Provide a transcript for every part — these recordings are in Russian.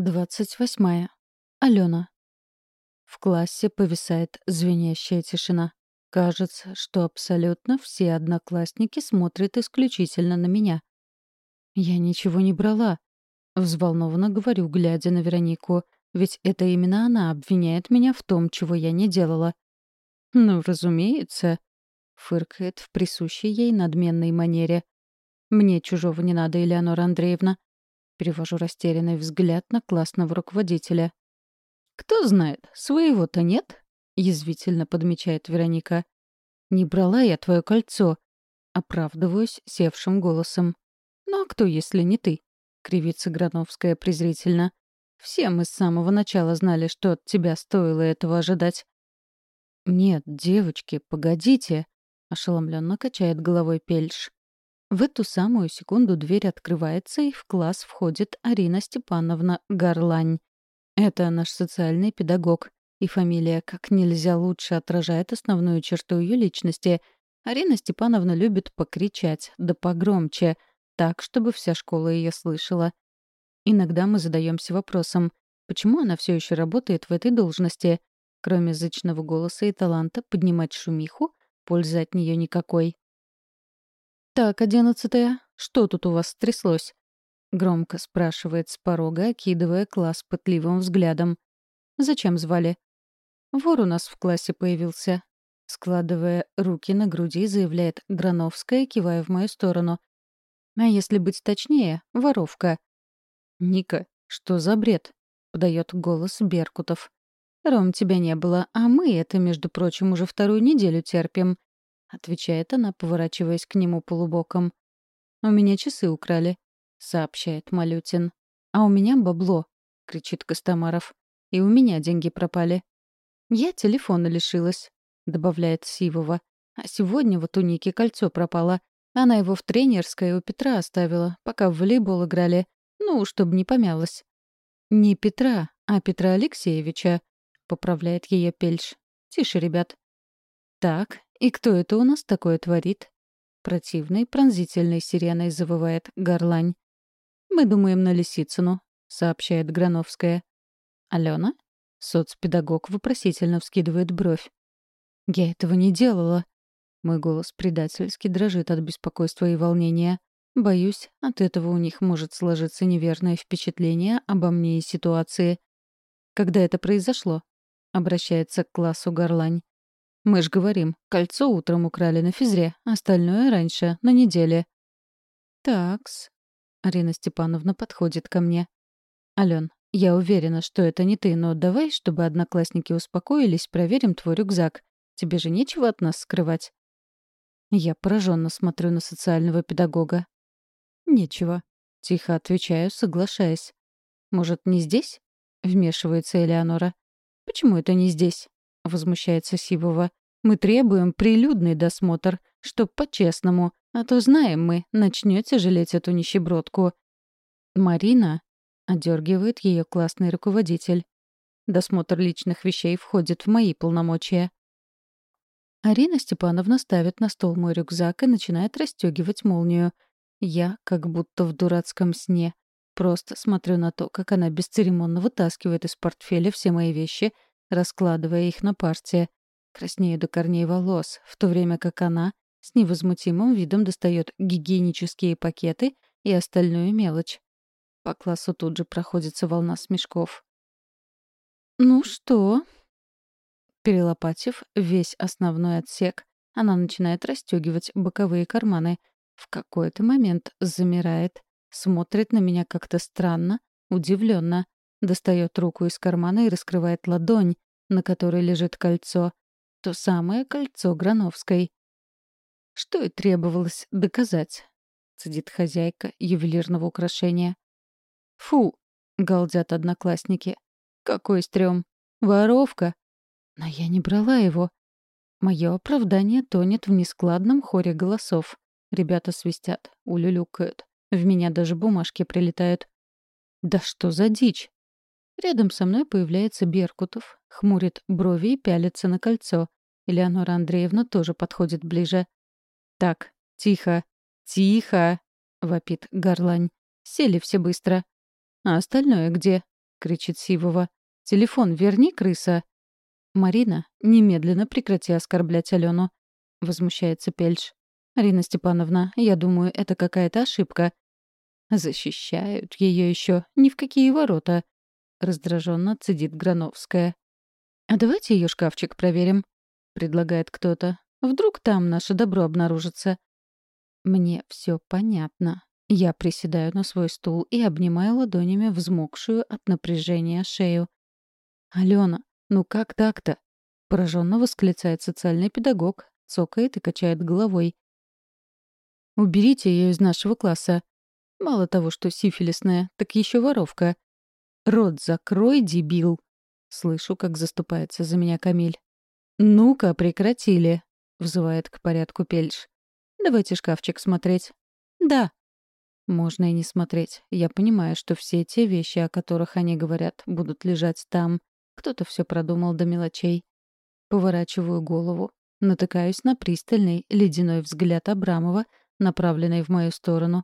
двадцать восьмая. Алена. В классе повисает звенящая тишина. Кажется, что абсолютно все одноклассники смотрят исключительно на меня. «Я ничего не брала», — взволнованно говорю, глядя на Веронику, ведь это именно она обвиняет меня в том, чего я не делала. «Ну, разумеется», — фыркает в присущей ей надменной манере. «Мне чужого не надо, Элеонора Андреевна. Перевожу растерянный взгляд на классного руководителя. «Кто знает, своего-то нет?» — язвительно подмечает Вероника. «Не брала я твое кольцо», — оправдываюсь севшим голосом. «Ну а кто, если не ты?» — кривится Грановская презрительно. «Все мы с самого начала знали, что от тебя стоило этого ожидать». «Нет, девочки, погодите», — ошеломленно качает головой Пельш. В эту самую секунду дверь открывается, и в класс входит Арина Степановна Гарлань. Это наш социальный педагог, и фамилия как нельзя лучше отражает основную черту ее личности. Арина Степановна любит покричать, да погромче, так, чтобы вся школа ее слышала. Иногда мы задаемся вопросом, почему она все еще работает в этой должности? Кроме зычного голоса и таланта поднимать шумиху, пользы от нее никакой. «Так, одиннадцатая, что тут у вас стряслось?» — громко спрашивает с порога, окидывая класс пытливым взглядом. «Зачем звали?» «Вор у нас в классе появился», — складывая руки на груди, заявляет Грановская, кивая в мою сторону. «А если быть точнее, воровка». «Ника, что за бред?» — подает голос Беркутов. «Ром, тебя не было, а мы это, между прочим, уже вторую неделю терпим. — отвечает она, поворачиваясь к нему полубоком. «У меня часы украли», — сообщает Малютин. «А у меня бабло», — кричит Костомаров. «И у меня деньги пропали». «Я телефона лишилась», — добавляет Сивова. «А сегодня вот у Ники кольцо пропало. Она его в тренерской у Петра оставила, пока в волейбол играли. Ну, чтобы не помялась». «Не Петра, а Петра Алексеевича», — поправляет ее Пельш. «Тише, ребят». «Так, «И кто это у нас такое творит?» Противной, пронзительной сиреной завывает горлань. «Мы думаем на Лисицыну», — сообщает Грановская. «Алена?» — соцпедагог вопросительно вскидывает бровь. «Я этого не делала». Мой голос предательски дрожит от беспокойства и волнения. Боюсь, от этого у них может сложиться неверное впечатление обо мне и ситуации. «Когда это произошло?» — обращается к классу горлань. Мы ж говорим, кольцо утром украли на физре, остальное раньше, на неделе. Такс. Арина Степановна подходит ко мне. Ален, я уверена, что это не ты, но давай, чтобы одноклассники успокоились, проверим твой рюкзак. Тебе же нечего от нас скрывать. Я пораженно смотрю на социального педагога. Нечего. Тихо отвечаю, соглашаясь. Может, не здесь? Вмешивается Элеонора. Почему это не здесь? — возмущается Сивова. «Мы требуем прилюдный досмотр, чтоб по-честному, а то знаем мы, начнете жалеть эту нищебродку». «Марина», — одергивает ее классный руководитель. «Досмотр личных вещей входит в мои полномочия». Арина Степановна ставит на стол мой рюкзак и начинает расстегивать молнию. Я, как будто в дурацком сне, просто смотрю на то, как она бесцеремонно вытаскивает из портфеля все мои вещи — раскладывая их на парте. Краснею до корней волос, в то время как она с невозмутимым видом достает гигиенические пакеты и остальную мелочь. По классу тут же проходится волна смешков. «Ну что?» Перелопатив весь основной отсек, она начинает расстегивать боковые карманы. В какой-то момент замирает, смотрит на меня как-то странно, удивленно, Достает руку из кармана и раскрывает ладонь, на которой лежит кольцо. То самое кольцо Грановской. Что и требовалось доказать, цедит хозяйка ювелирного украшения. «Фу!» — галдят одноклассники. «Какой стрём! Воровка!» Но я не брала его. Мое оправдание тонет в нескладном хоре голосов. Ребята свистят, улюлюкают. В меня даже бумажки прилетают. «Да что за дичь!» Рядом со мной появляется Беркутов, хмурит брови и пялится на кольцо. Элеонора Андреевна тоже подходит ближе. «Так, тихо, тихо!» — вопит горлань. «Сели все быстро. А остальное где?» кричит Сивова. «Телефон верни, крыса!» «Марина, немедленно прекрати оскорблять Алену», — возмущается Пельш. «Арина Степановна, я думаю, это какая-то ошибка». «Защищают ее еще ни в какие ворота», — раздраженно цедит Грановская. «А давайте ее шкафчик проверим», — предлагает кто-то. «Вдруг там наше добро обнаружится». Мне все понятно. Я приседаю на свой стул и обнимаю ладонями взмокшую от напряжения шею. «Алена, ну как так-то?» — пораженно восклицает социальный педагог, цокает и качает головой. «Уберите ее из нашего класса. Мало того, что сифилисная, так еще воровка. Рот закрой, дебил!» Слышу, как заступается за меня Камиль. «Ну-ка, прекратили!» — взывает к порядку Пельш. «Давайте шкафчик смотреть». «Да», можно и не смотреть. Я понимаю, что все те вещи, о которых они говорят, будут лежать там. Кто-то все продумал до мелочей. Поворачиваю голову. Натыкаюсь на пристальный, ледяной взгляд Абрамова, направленный в мою сторону.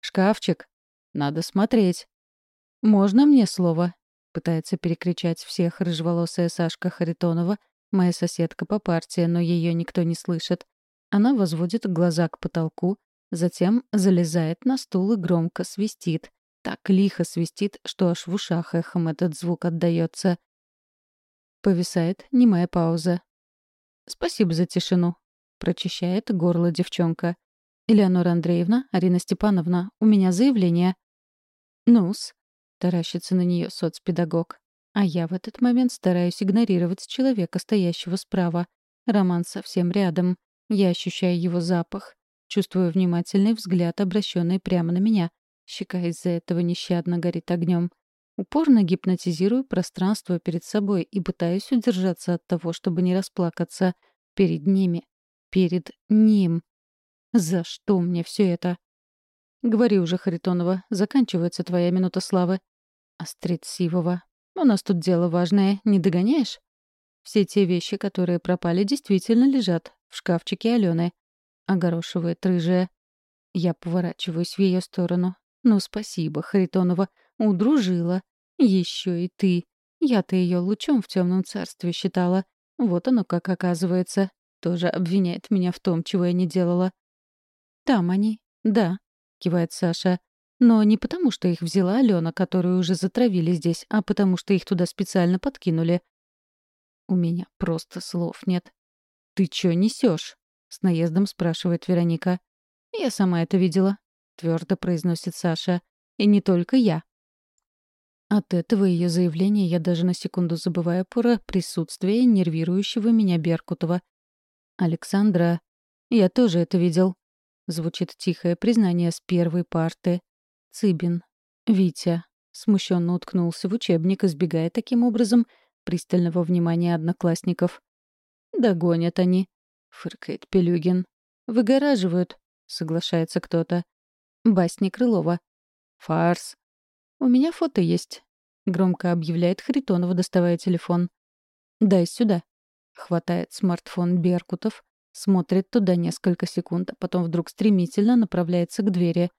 «Шкафчик! Надо смотреть!» «Можно мне слово?» — пытается перекричать всех рыжеволосая Сашка Харитонова, моя соседка по партии, но ее никто не слышит. Она возводит глаза к потолку, Затем залезает на стул и громко свистит. Так лихо свистит, что аж в ушах эхом этот звук отдаётся. Повисает немая пауза. «Спасибо за тишину», — прочищает горло девчонка. «Элеонора Андреевна, Арина Степановна, у меня заявление». «Ну-с», — таращится на неё соцпедагог. А я в этот момент стараюсь игнорировать человека, стоящего справа. Роман совсем рядом. Я ощущаю его запах. Чувствую внимательный взгляд, обращенный прямо на меня. Щека из-за этого нещадно горит огнем. Упорно гипнотизирую пространство перед собой и пытаюсь удержаться от того, чтобы не расплакаться. Перед ними. Перед ним. За что мне все это? Говори уже, Харитонова, заканчивается твоя минута славы. Острит Сивова. У нас тут дело важное, не догоняешь? Все те вещи, которые пропали, действительно лежат в шкафчике Алены. — огорошивает рыжая. Я поворачиваюсь в ее сторону. «Ну, спасибо, Харитонова. Удружила. Еще и ты. Я-то ее лучом в темном царстве считала. Вот оно как оказывается. Тоже обвиняет меня в том, чего я не делала». «Там они. Да», — кивает Саша. «Но не потому, что их взяла Алена, которую уже затравили здесь, а потому что их туда специально подкинули». У меня просто слов нет. «Ты чё несешь? С наездом спрашивает Вероника. «Я сама это видела», — твердо произносит Саша. «И не только я». От этого ее заявления я даже на секунду забываю про присутствие нервирующего меня Беркутова. «Александра, я тоже это видел», — звучит тихое признание с первой парты. «Цыбин. Витя». Смущенно уткнулся в учебник, избегая таким образом пристального внимания одноклассников. «Догонят они», фыркает Пелюгин. «Выгораживают», — соглашается кто-то. Басни Крылова. «Фарс». «У меня фото есть», — громко объявляет Харитонова, доставая телефон. «Дай сюда». Хватает смартфон Беркутов, смотрит туда несколько секунд, а потом вдруг стремительно направляется к двери.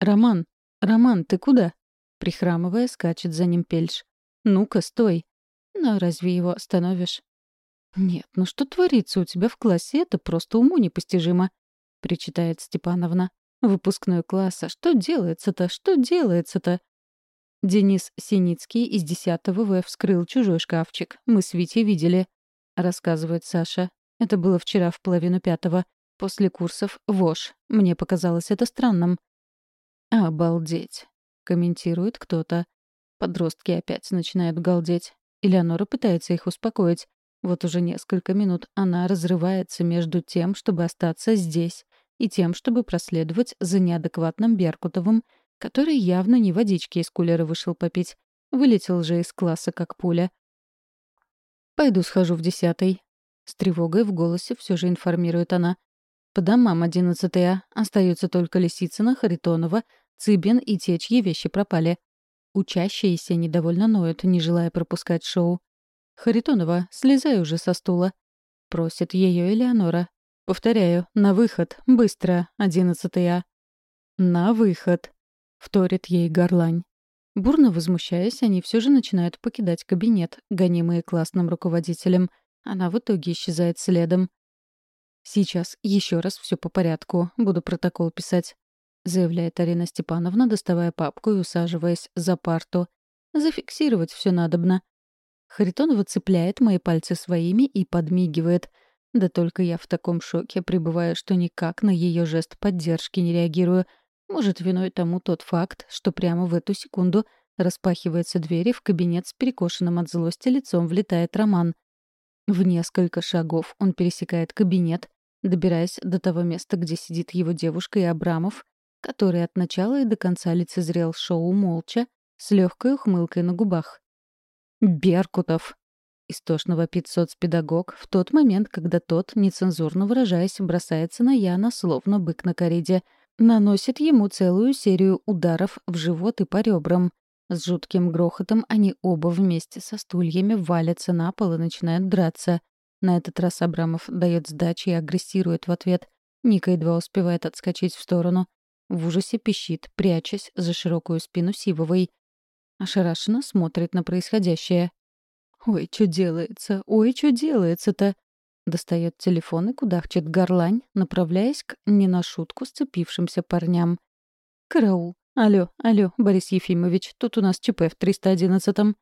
«Роман! Роман, ты куда?» Прихрамывая, скачет за ним Пельш. «Ну-ка, стой!» «Но разве его остановишь?» «Нет, ну что творится у тебя в классе, это просто уму непостижимо», — причитает Степановна. «Выпускной класс, а что делается-то, что делается-то?» Денис Синицкий из 10 В вскрыл чужой шкафчик. Мы с Витей видели, — рассказывает Саша. Это было вчера в половину пятого, после курсов ВОЖ. Мне показалось это странным. «Обалдеть», — комментирует кто-то. Подростки опять начинают галдеть. Элеонора пытается их успокоить. Вот уже несколько минут она разрывается между тем, чтобы остаться здесь, и тем, чтобы проследовать за неадекватным Беркутовым, который явно не водички из кулера вышел попить. Вылетел же из класса как пуля. «Пойду схожу в десятый». С тревогой в голосе все же информирует она. «По домам одиннадцатая. Остаются только Лисицына, Харитонова, Цыбин и те, чьи вещи пропали. Учащиеся недовольно ноют, не желая пропускать шоу. «Харитонова, слезай уже со стула», — просит ее Элеонора. «Повторяю, на выход, быстро, одиннадцатая». «На выход», — вторит ей горлань. Бурно возмущаясь, они все же начинают покидать кабинет, гонимые классным руководителем. Она в итоге исчезает следом. «Сейчас еще раз все по порядку. Буду протокол писать», — заявляет Арина Степановна, доставая папку и усаживаясь за парту. «Зафиксировать все надобно». Харитонова цепляет мои пальцы своими и подмигивает. Да только я в таком шоке пребываю, что никак на ее жест поддержки не реагирую — может, виной тому тот факт, что прямо в эту секунду распахивается дверь и в кабинет с перекошенным от злости лицом влетает Роман. В несколько шагов он пересекает кабинет, добираясь до того места, где сидит его девушка и Абрамов, который от начала и до конца лицезрел шоу молча, с легкой ухмылкой на губах. «Беркутов!» — истошно вопит соцпедагог в тот момент, когда тот, нецензурно выражаясь, бросается на Яна, словно бык на кориде — наносит ему целую серию ударов в живот и по ребрам. С жутким грохотом они оба вместе со стульями валятся на пол и начинают драться. На этот раз Абрамов дает сдачи и агрессирует в ответ. Ника едва успевает отскочить в сторону. В ужасе пищит, прячась за широкую спину Сивовой. Ошарашенно смотрит на происходящее. «Ой, что делается? Ой, что делается-то?» Достает телефон и кудахчет горлань, направляясь к не на шутку сцепившимся парням. «Караул! Алло, алло, Борис Ефимович, тут у нас ЧП в 311-м».